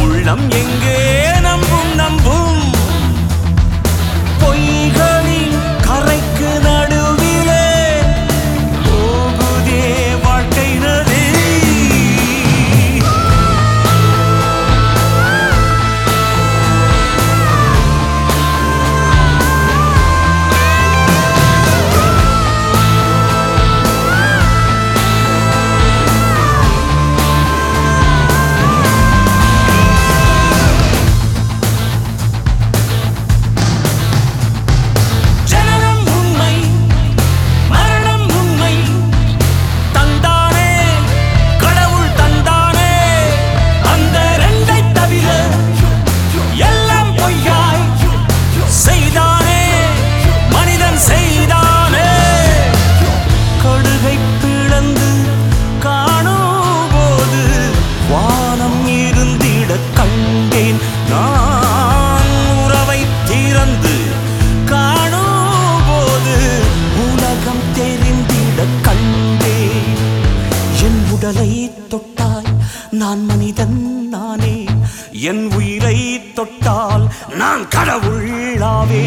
உள்ளம். எங்கே? நான் மனிதன் நானே. என் உயிரை தொட்டால் நான் கடவுளாவே